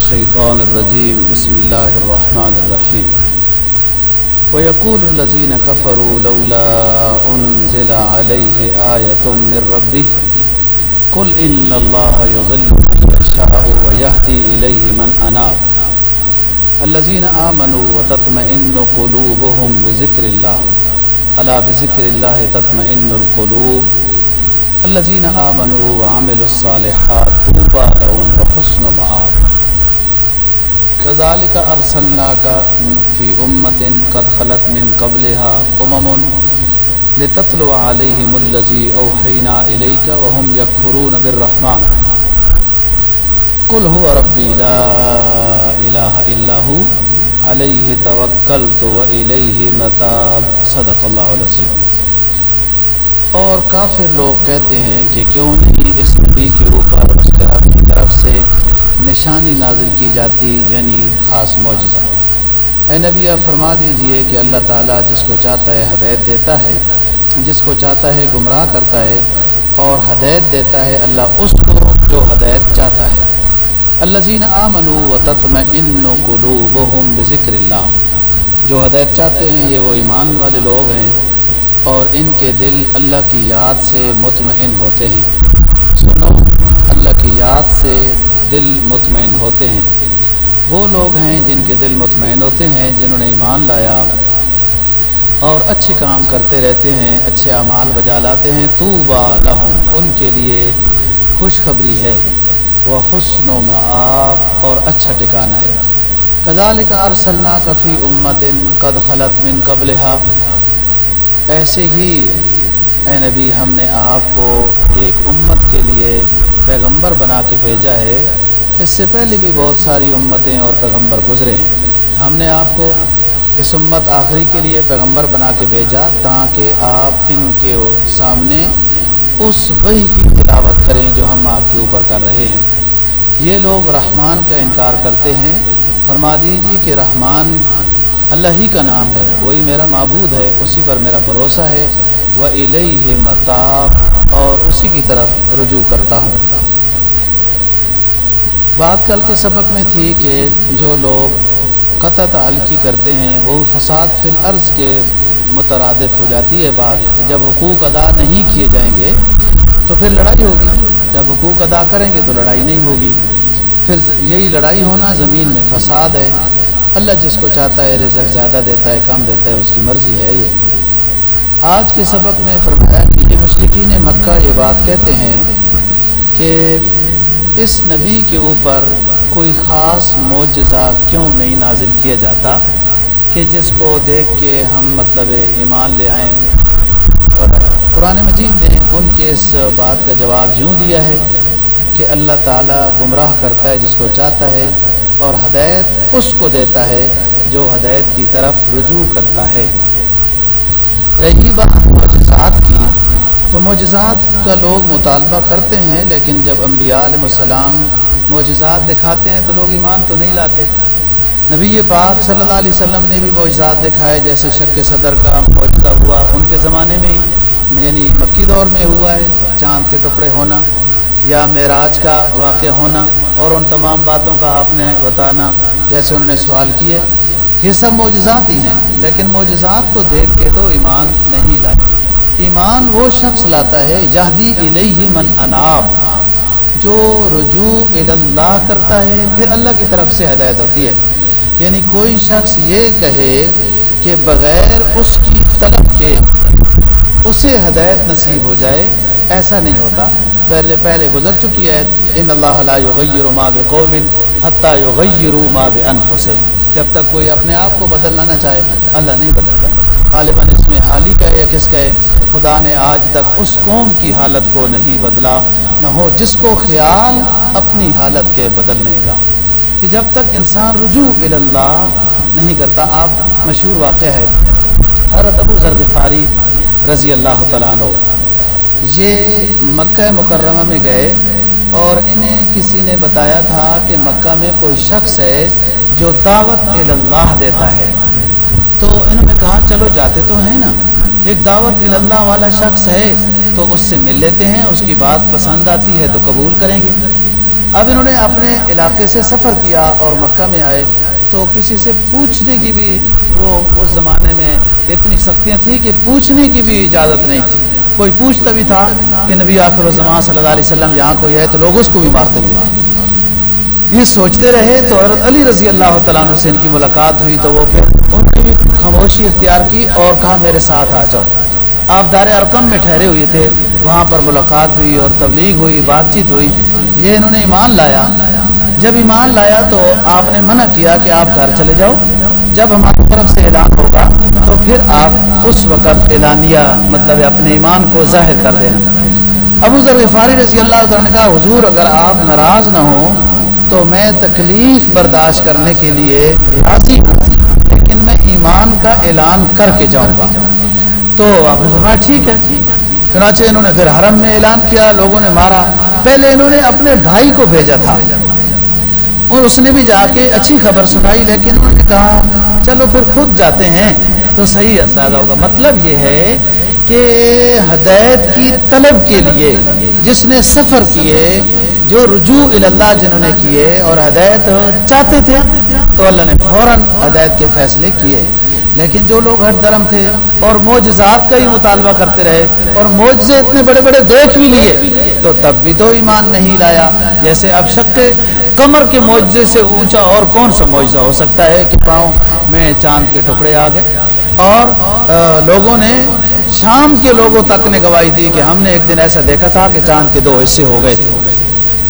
الشيطان الرجيم. بسم الله الرحمن الرحيم. ويقول الذين كفروا لولا أنزل عليه آية من ربه، قل إن الله يضل من يشاء ويهدي إليه من أناب. الذين آمنوا وتطمئن قلوبهم بذكر الله. ألا بذكر الله تطمئن القلوب؟ الذين آمنوا وعملوا الصالحات طوبى لهم وحسن مآب. کزال کا كذلك أرسلناك في أمة قد خلت من قبلها أمم لتتلو عليهم الذي أوحينا إليك وهم يكفرون بالرحمن. قل هو ربي لا إله إلا هو، عليه توكلت وإليه متاب. صدق الله العظيم. اور کافر لوگ کہتے ہیں کہ کیوں نہیں اس نبی کے اوپر اس کے رب کی طرف سے نشانی نازل کی جاتی یعنی خاص معجزہ۔ اے نبی، آپ فرما دیجیے کہ اللہ تعالیٰ جس کو چاہتا ہے ہدایت دیتا ہے، جس کو چاہتا ہے گمراہ کرتا ہے اور ہدایت دیتا ہے، اللہ اس کو جو ہدایت چاہتا ہے۔ اللہ زین آمن و تتم ان قلوبہم بذکر اللہ۔ جو ہدایت چاہتے ہیں، یہ وہ ایمان والے لوگ ہیں اور ان کے دل اللہ کی یاد سے مطمئن ہوتے ہیں۔ سنو، اللہ کی یاد سے دل مطمئن ہوتے ہیں۔ وہ لوگ ہیں جن کے دل مطمئن ہوتے ہیں، جنہوں نے ایمان لایا اور اچھے کام کرتے رہتے ہیں، اچھے اعمال بجا لاتے ہیں۔ تو با لہم، ان کے لیے خوشخبری ہے۔ وہ حسن و معاب اور اچھا ٹھکانا ہے۔ کدال کا ارسلنا کفی امت قد خلط من قبلہ ایسے ہی اے نبی، ہم نے آپ کو ایک امت کے لیے پیغمبر بنا کے بھیجا ہے، اس سے پہلے بھی بہت ساری امتیں اور پیغمبر گزرے ہیں۔ ہم نے آپ کو اس امت آخری کے لیے پیغمبر بنا کے بھیجا تاکہ آپ ان کے سامنے اس وہی کی تلاوت کریں جو ہم آپ کے اوپر کر رہے ہیں۔ یہ لوگ رحمان کا انکار کرتے ہیں۔ فرما دیجیے کہ رحمان اللہ ہی کا نام ہے، وہی میرا معبود ہے، اسی پر میرا بھروسہ ہے۔ وہ الہ متاب اور اسی کی طرف رجوع کرتا ہوں۔ بات کل کے سبق میں تھی کہ جو لوگ قطع تعلقی کرتے ہیں، وہ فساد فی الارض کے مترادف ہو جاتی ہے بات۔ کہ جب حقوق ادا نہیں کیے جائیں گے، تو پھر لڑائی ہوگی۔ جب حقوق ادا کریں گے، تو لڑائی نہیں ہوگی۔ پھر یہی لڑائی ہونا زمین میں فساد ہے۔ اللہ جس کو چاہتا ہے رزق زیادہ دیتا ہے، کم دیتا ہے، اس کی مرضی ہے یہ۔ آج کے سبق میں فرمایا کہ یہ مشرقین مکہ یہ بات کہتے ہیں کہ اس نبی کے اوپر کوئی خاص معجزہ کیوں نہیں نازل کیا جاتا کہ جس کو دیکھ کے ہم مطلب ایمان لے آئیں؟ اور قرآن مجید نے ان کے اس بات کا جواب یوں دیا ہے کہ اللہ تعالیٰ گمراہ کرتا ہے جس کو چاہتا ہے اور ہدایت اس کو دیتا ہے جو ہدایت کی طرف رجوع کرتا ہے۔ رہی بات معجزات کی۔ تو معجزات کا لوگ مطالبہ کرتے ہیں، لیکن جب انبیاء علیہ السلام معجزات دکھاتے ہیں تو لوگ ایمان تو نہیں لاتے۔ نبی پاک صلی اللہ علیہ وسلم نے بھی معجزات دکھائے، جیسے شک صدر کا معجزہ ہوا ان کے زمانے میں ہی یعنی مکی دور میں ہوا ہے، چاند کے ٹکڑے ہونا یا معراج کا واقع ہونا، اور ان تمام باتوں کا آپ نے بتانا جیسے انہوں نے سوال کیے۔ یہ سب معجزات ہی ہیں، لیکن معجزات کو دیکھ کے تو ایمان نہیں لائے۔ ایمان وہ شخص لاتا ہے، یہدی الیہ من اناب، جو رجوع اللہ کرتا ہے، پھر اللہ کی طرف سے ہدایت ہوتی ہے۔ یعنی کوئی شخص یہ کہے کہ بغیر اس کی طلب کے اسے ہدایت نصیب ہو جائے، ایسا نہیں ہوتا۔ پہلے پہلے گزر چکی ہے، ان اللہ لا یغیر ما بقوم حتی یغیروا ما بانفسهم جب تک کوئی اپنے آپ کو بدلنا نہ چاہے، اللہ نہیں بدلتا۔ غالباً اس میں حال ہی کا ہے یا کس کا ہے؟ خدا نے آج تک اس قوم کی حالت کو نہیں بدلا، نہ ہو جس کو خیال اپنی حالت کے بدلنے کا۔ کہ جب تک انسان رجوع اللہ نہیں کرتا، آپ مشہور واقع ہے، حضرت ابو ذرغفاری رضی اللہ تعالیٰ عنہ۔ یہ مکہ مکرمہ میں گئے اور انہیں کسی نے بتایا تھا کہ مکہ میں کوئی شخص ہے جو دعوت اللہ دیتا ہے۔ تو انہوں نے کہا، چلو جاتے تو ہیں نا۔ ایک دعوت اللہ والا شخص ہے، تو اس سے مل لیتے ہیں، اس کی بات پسند آتی ہے تو قبول کریں گے۔ اب انہوں نے اپنے علاقے سے سفر کیا اور مکہ میں آئے، تو کسی سے پوچھنے کی بھی وہ اس زمانے میں اتنی سختیاں تھیں کہ پوچھنے کی بھی اجازت نہیں تھی۔ کوئی پوچھتا بھی تھا کہ نبی آخر الزمان صلی اللہ علیہ وسلم یہاں کوئی ہے تو لوگ اس کو بھی مارتے تھے۔ یہ سوچتے رہے تو حضرت علی رضی اللہ تعالیٰ عنہ سے ان کی ملاقات ہوئی تو وہ پھر انہوں نے بھی خاموشی اختیار کی اور کہا میرے ساتھ آ جاؤ۔ آپ دار ارکم میں ٹھہرے ہوئے تھے، وہاں پر ملاقات ہوئی اور تبلیغ ہوئی، بات چیت ہوئی۔ یہ انہوں نے ایمان لایا۔ جب ایمان لایا تو آپ نے منع کیا کہ آپ گھر چلے جاؤ۔ جب ہماری طرف سے اعلان ہوگا تو پھر آپ اس وقت اعلانیہ مطلب اپنے ایمان کو ظاہر کر دینا ابو ذر غفاری رضی اللہ تعالیٰ نے کہا، حضور اگر آپ ناراض نہ ہوں تو میں تکلیف برداشت کرنے کے لیے راضی ہوں، لیکن میں ایمان کا اعلان کر کے جاؤں گا۔ تو آپ نے فرمایا، ٹھیک ہے۔ چنانچہ انہوں نے پھر حرم میں اعلان کیا، لوگوں نے مارا۔ پہلے انہوں نے اپنے بھائی کو بھیجا تھا۔ اور اس نے بھی جا کے اچھی خبر سنائی، لیکن انہوں نے کہا، چلو پھر خود جاتے ہیں۔ تو صحیح اندازہ ہوگا۔ مطلب یہ ہے کہ ہدایت کی طلب کے لیے، جس نے سفر کیے جو رجوع اللہ جنہوں نے کیے اور ہدایت چاہتے تھے، تو اللہ نے فوراً ہدایت کے فیصلے کیے۔ لیکن جو لوگ ہر درم تھے اور معجزات کا ہی مطالبہ کرتے رہے اور معجزے اتنے بڑے بڑے دیکھ بھی لیے، تو تب بھی تو ایمان نہیں لایا۔ جیسے اب شک کمر کے معجزے سے اونچا اور کون سا معجزہ ہو سکتا ہے کہ پاؤں میں چاند کے ٹکڑے آ گئے؟ اور لوگوں نے شام کے لوگوں تک نے گواہی دی کہ ہم نے ایک دن ایسا دیکھا تھا کہ چاند کے دو حصے ہو گئے تھے۔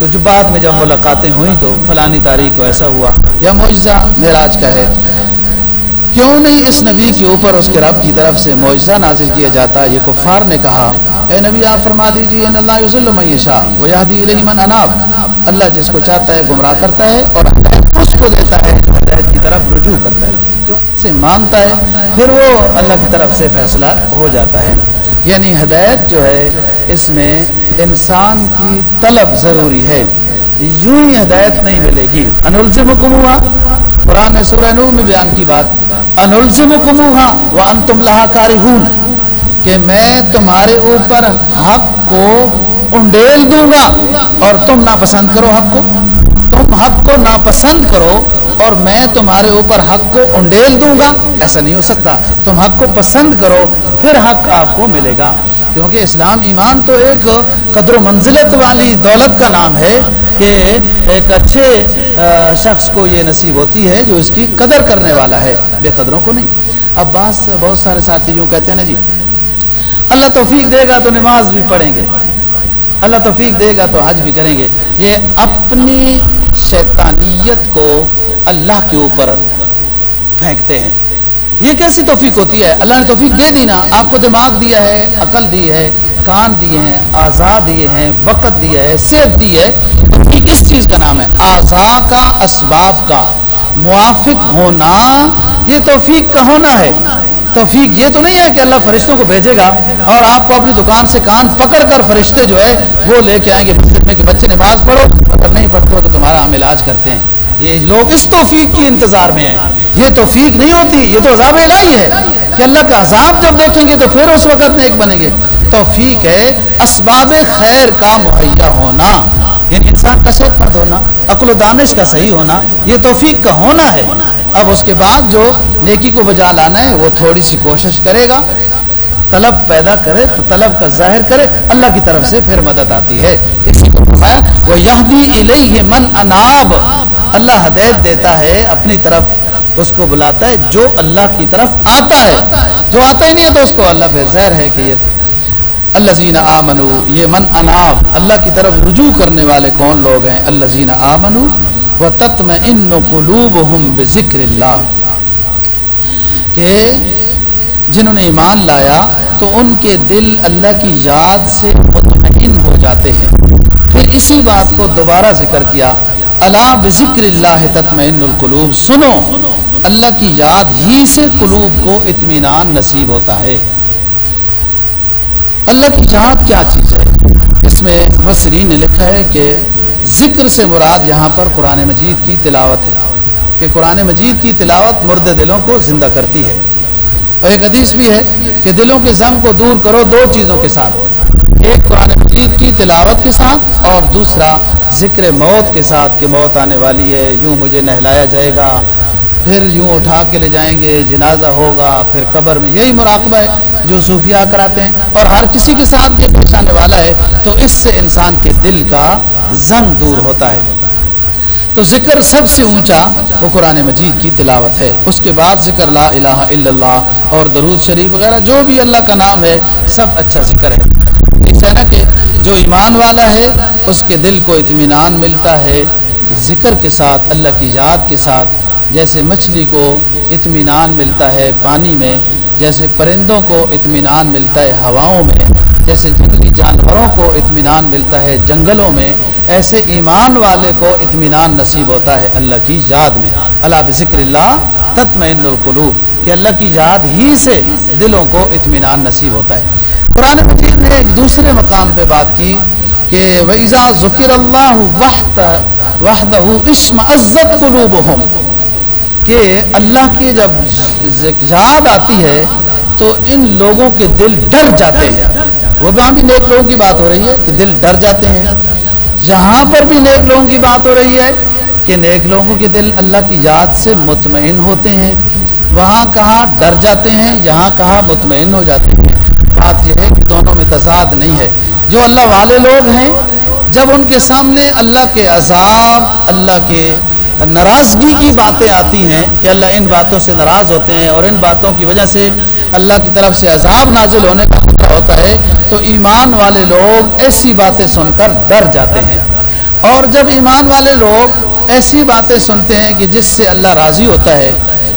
تو جو بعد میں جب ملاقاتیں ہوئیں تو فلانی تاریخ کو ایسا ہوا، یا معجزہ معراج کا ہے۔ کیوں نہیں اس نبی کے اوپر اس کے رب کی طرف سے معجزہ نازل کیا جاتا؟ یہ کفار نے کہا، اے نبی، آپ فرما دیجیے اللہ یوزل شاہ وہ یادی من اناب۔ اللہ جس کو چاہتا ہے گمراہ کرتا ہے اور اس کو دیتا ہے، جو ہدایت کی طرف رجوع کرتا ہے۔ جو سے مانتا ہے، پھر وہ اللہ کی طرف سے فیصلہ ہو جاتا ہے۔ یعنی ہدایت جو ہے، اس میں انسان کی طلب ضروری ہے۔ یوں ہی ہدایت نہیں ملے گی۔ انلزم ہوا قرآن سورہ نور میں بیان کی بات۔ انلزم ہوا وہ ان تم لہا کاری کہ میں تمہارے اوپر حق کو انڈیل دوں گا اور تم ناپسند کرو حق کو۔ تم حق کو ناپسند کرو اور میں تمہارے اوپر حق کو انڈیل دوں گا۔ ایسا نہیں ہو سکتا۔ تم حق کو پسند کرو، پھر حق آپ کو ملے گا۔ کیونکہ اسلام ایمان تو ایک قدر و منزلت والی دولت کا نام ہے کہ ایک اچھے شخص کو یہ نصیب ہوتی ہے جو اس کی قدر کرنے والا ہے، بے قدروں کو نہیں۔ اب بعض، بہت سارے ساتھی یوں کہتے ہیں نا جی اللہ توفیق دے گا تو نماز بھی پڑھیں گے۔ اللہ توفیق دے گا تو حج بھی کریں گے۔ یہ اپنی شیطانیت کو اللہ کے اوپر پھینکتے ہیں۔ یہ کیسی توفیق ہوتی ہے؟ اللہ نے توفیق دے دی نا، آپ کو دماغ دیا ہے، عقل دی ہے، کان دیے ہیں آزاد دیے ہیں، وقت دیا ہے، صحت دی ہے، توفیق کس چیز کا نام ہے؟ آزا کا، اسباب کا۔ موافق ہونا یہ توفیق کا ہونا ہے۔ توفیق یہ تو نہیں ہے کہ اللہ فرشتوں کو بھیجے گا اور آپ کو اپنی دکان سے کان پکڑ کر فرشتے جو ہے وہ لے کے آئیں گے میں کہ بچے نماز پڑھو، اگر نہیں پڑھتے ہو تو تمہارا ہم علاج کرتے ہیں۔ یہ لوگ اس توفیق کی انتظار میں ہیں۔ یہ توفیق نہیں ہوتی، یہ تو عذاب الہی ہے۔ کہ اللہ کا عذاب جب دیکھیں گے تو پھر اس وقت میں ایک بنے گے۔ توفیق ہے اسباب خیر کا مہیا ہونا یعنی انسان کا صحت مند ہونا، عقل و دانش کا صحیح ہونا، یہ توفیق کا ہونا ہے۔ اب اس کے بعد جو نیکی کو بجا لانا ہے، وہ تھوڑی سی کوشش کرے گا۔ طلب پیدا کرے، تو طلب کا ظاہر کرے، اللہ کی طرف سے پھر مدد آتی ہے۔ اسی کو وہ یہ من اناب اللہ ہدایت دیتا ہے اپنی طرف۔ اس کو بلاتا ہے جو اللہ کی طرف آتا ہے۔ جو آتا ہی نہیں ہے تو اس کو اللہ پھر زہر ہے کہ یہ اللہ زین آمنو، یہ من اناب۔ اللہ کی طرف رجوع کرنے والے کون لوگ ہیں؟ اللہ زین آمنو۔ و تتم ان قلوب ہم ذکر اللہ کہ جنہوں نے ایمان لایا تو ان کے دل اللہ کی یاد سے مطمئن ہو جاتے ہیں۔ پھر اسی بات کو دوبارہ ذکر کیا۔ اللہ بذکر اللہ تطمئن القلوب، سنو، اللہ کی یاد ہی سے قلوب کو اطمینان نصیب ہوتا ہے۔ اللہ کی یاد کیا چیز ہے؟ اس میں مصرین نے لکھا ہے کہ ذکر سے مراد یہاں پر قرآن مجید کی تلاوت ہے، کہ قرآن مجید کی تلاوت مرد دلوں کو زندہ کرتی ہے۔ اور ایک حدیث بھی ہے کہ دلوں کے زم کو دور کرو دو چیزوں کے ساتھ، ایک قرآن مجید کی تلاوت کے ساتھ اور دوسرا ذکر موت کے ساتھ کہ موت آنے والی ہے، یوں مجھے نہلایا جائے گا، پھر یوں اٹھا کے لے جائیں گے، جنازہ ہوگا، پھر قبر میں یہی مراقبہ ہے جو صوفیہ کراتے ہیں اور ہر کسی کے ساتھ یہ پیش آنے والا ہے، تو اس سے انسان کے دل کا زنگ دور ہوتا ہے۔ تو ذکر سب سے اونچا وہ قرآن مجید کی تلاوت ہے۔ اس کے بعد ذکر لا الہ الا اللہ اور درود شریف وغیرہ جو بھی اللہ کا نام ہے، سب اچھا ذکر ہے۔ اس ہے نا کہ جو ایمان والا ہے، اس کے دل کو اطمینان ملتا ہے۔ ذکر کے ساتھ، اللہ کی یاد کے ساتھ، جیسے مچھلی کو اطمینان ملتا ہے پانی میں جیسے پرندوں کو اطمینان ملتا ہے ہواؤں میں، جیسے جنگلی جانوروں کو اطمینان ملتا ہے جنگلوں میں، ایسے ایمان والے کو اطمینان نصیب ہوتا ہے اللہ کی یاد میں۔ اللہ بذکر اللہ تطمئن القلوب، کہ اللہ کی یاد ہی سے دلوں کو اطمینان نصیب ہوتا ہے۔ قرآن مجید نے ایک دوسرے مقام پہ بات کی کہ وَإِذَا ذُكِرَ اللَّهُ وَحْدَهُ اسم عزت قلوبهم۔ کہ اللہ کی جب یاد آتی ہے تو ان لوگوں کے دل ڈر جاتے ہیں۔ وہ وہاں بھی نیک لوگوں کی بات ہو رہی ہے کہ دل ڈر جاتے ہیں۔ یہاں پر بھی نیک لوگوں کی بات ہو رہی ہے کہ نیک لوگوں کے دل اللہ کی یاد سے مطمئن ہوتے ہیں۔ وہاں کہاں ڈر جاتے ہیں، یہاں کہاں مطمئن ہو جاتے ہیں۔ بات یہ ہے کہ دونوں میں تضاد نہیں ہے۔ جو اللہ والے لوگ ہیں، جب ان کے سامنے اللہ کے عذاب، اللہ کے ناراضگی کی باتیں آتی ہیں کہ اللہ ان باتوں سے ناراض ہوتے ہیں اور ان باتوں کی وجہ سے اللہ کی طرف سے عذاب نازل ہونے کا خطرہ ہوتا ہے، تو ایمان والے لوگ ایسی باتیں سن کر ڈر جاتے ہیں۔ اور جب ایمان والے لوگ ایسی باتیں سنتے ہیں کہ جس سے اللہ راضی ہوتا ہے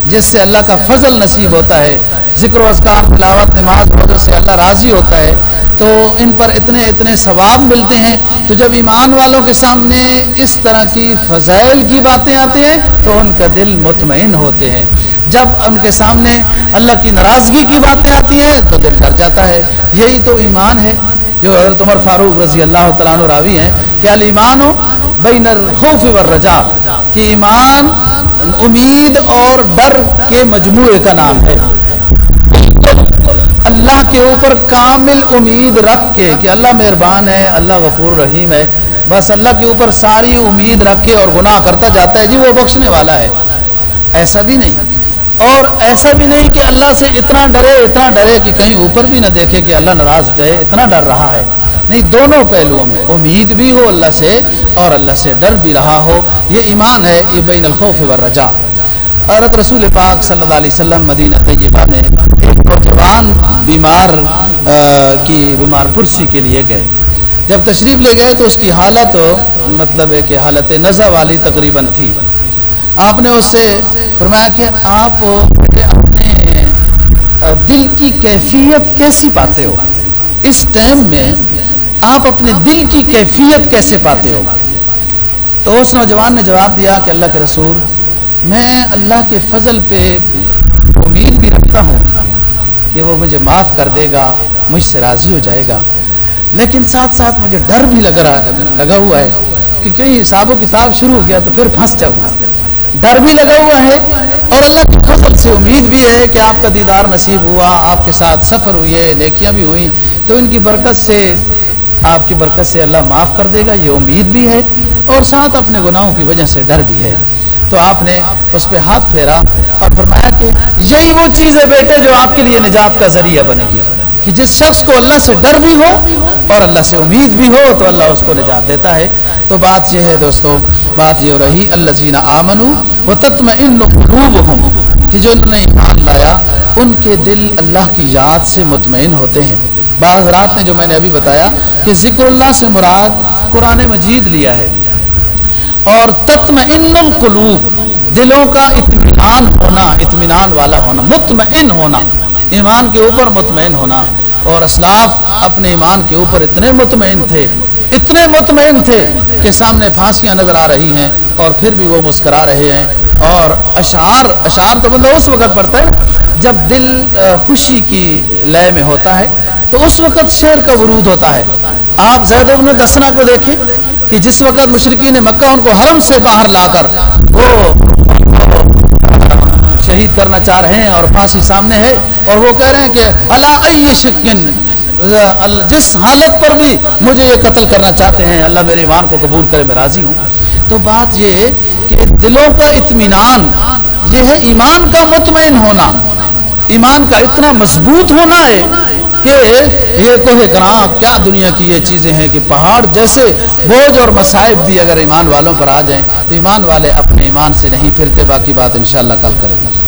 جس سے اللہ کا فضل نصیب ہوتا ہے، ذکر و اذکار، تلاوت، نماز وجہ سے اللہ راضی ہوتا ہے، تو ان پر اتنے اتنے ثواب ملتے ہیں۔ تو جب ایمان والوں کے سامنے اس طرح کی فضائل کی باتیں آتی ہیں، تو ان کا دل مطمئن ہوتے ہیں۔ جب ان کے سامنے اللہ کی ناراضگی کی باتیں آتی ہیں، تو دل ڈر جاتا ہے۔ یہی تو ایمان ہے۔ جو حضرت عمر فاروق رضی اللہ تعالیٰ راوی ہیں، کہ المان ہو بین الخوف والرجا کہ ایمان امید اور ڈر کے مجموعے کا نام ہے۔ اللہ کے اوپر کامل امید رکھ کے کہ اللہ مہربان ہے، اللہ غفور رحیم ہے۔ بس اللہ کے اوپر ساری امید رکھ کے اور گناہ کرتا جاتا ہے۔ جی وہ بخشنے والا ہے۔ ایسا بھی نہیں۔ اور ایسا بھی نہیں کہ اللہ سے اتنا ڈرے اتنا ڈرے کہ کہیں اوپر بھی نہ دیکھے کہ اللہ ناراض جائے، اتنا ڈر رہا ہے۔ نہیں، دونوں پہلوؤں میں۔ امید بھی ہو اللہ سے اور اللہ سے ڈر بھی رہا ہو۔ یہ ایمان ہے، یہ بین الخوف والرجا عورت رسول پاک صلی اللہ علیہ وسلم مدینہ طیبہ میں ایک نوجوان بیمار کی بیمار پرسی کے لیے گئے۔ جب تشریف لے گئے تو اس کی حالت مطلب ہے کہ حالت نزا والی تقریباً تھی۔ آپ نے اس سے فرمایا کہ آپ اپنے دل کی کیفیت کیسی پاتے ہو؟ اس ٹائم میں آپ اپنے دل کی کیفیت کیسے پاتے ہو؟ تو اس نوجوان نے جواب دیا کہ اللہ کے رسول، میں اللہ کے فضل پہ امید بھی رکھتا ہوں کہ وہ مجھے معاف کر دے گا، مجھ سے راضی ہو جائے گا۔ لیکن ساتھ ساتھ مجھے ڈر بھی لگ رہا، لگا ہوا ہے کہ کہیں حساب و کتاب شروع ہو گیا تو پھر پھنس جاؤں گا۔ ڈر بھی لگا ہوا ہے اور اللہ کے فضل سے امید بھی ہے کہ آپ کا دیدار نصیب ہوا، آپ کے ساتھ سفر ہوئی ہے نیکیاں بھی ہوئیں۔ تو ان کی برکت سے آپ کی برکت سے اللہ معاف کر دے گا، یہ امید بھی ہے اور ساتھ اپنے گناہوں کی وجہ سے ڈر بھی ہے۔ تو آپ نے اس پہ ہاتھ پھیرا اور فرمایا کہ یہی وہ چیز ہے بیٹے جو آپ کے لیے نجات کا ذریعہ بنے گی۔ کہ جس شخص کو اللہ سے ڈر بھی ہو اور اللہ سے امید بھی ہو تو اللہ اس کو نجات دیتا ہے۔ تو بات یہ ہے دوستو، بات یہ رہی اللہ جینا آمن وہ تتم ان ہوں کہ جو انہوں نے ایمان لایا، ان کے دل اللہ کی یاد سے مطمئن ہوتے ہیں۔ بعض رات نے جو میں نے ابھی بتایا کہ ذکر اللہ سے مراد قرآن مجید لیا ہے۔ اور تتم ان القلوب، دلوں کا اطمینان ہونا، اطمینان والا ہونا، مطمئن ہونا، ایمان کے اوپر مطمئن ہونا۔ اور اسلاف اپنے ایمان کے اوپر اتنے مطمئن تھے، اتنے مطمئن تھے کہ سامنے پھانسیاں نظر آ رہی ہیں اور پھر بھی وہ مسکرا رہے ہیں۔ اور اشعار اشعار تو بندہ اس وقت پڑتا ہے جب دل خوشی کی لیے میں ہوتا ہے، تو اس وقت شعر کا ورود ہوتا ہے۔ آپ زید ابن دسنا کو دیکھیں کہ جس وقت مشرقین مکہ ان کو حرم سے باہر لا کر وہ شہید کرنا چاہ رہے ہیں اور پھانسی سامنے ہے اور وہ کہہ رہے ہیں کہ اللہ شکن جس حالت پر بھی مجھے یہ قتل کرنا چاہتے ہیں، اللہ میرے ایمان کو قبول کرے، میں راضی ہوں۔ تو بات یہ کہ دلوں کا اطمینان، یہ ہے ایمان کا مطمئن ہونا۔ ایمان کا اتنا مضبوط ہونا ہے کہ یہ کوہ گراں کیا دنیا کی یہ چیزیں ہیں کہ پہاڑ جیسے بوجھ اور مصائب بھی اگر ایمان والوں پر آ جائیں تو ایمان والے اپنے ایمان سے نہیں پھرتے، باقی بات انشاءاللہ کل کریں گے۔